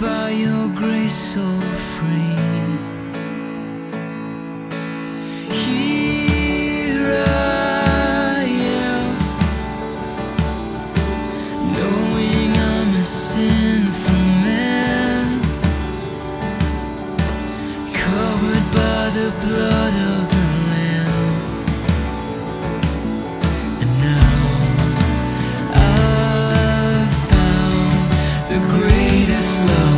by your grace so free. Here I am, knowing I'm a man, covered by the blood of the Lamb. And now I've found the slow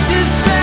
faces.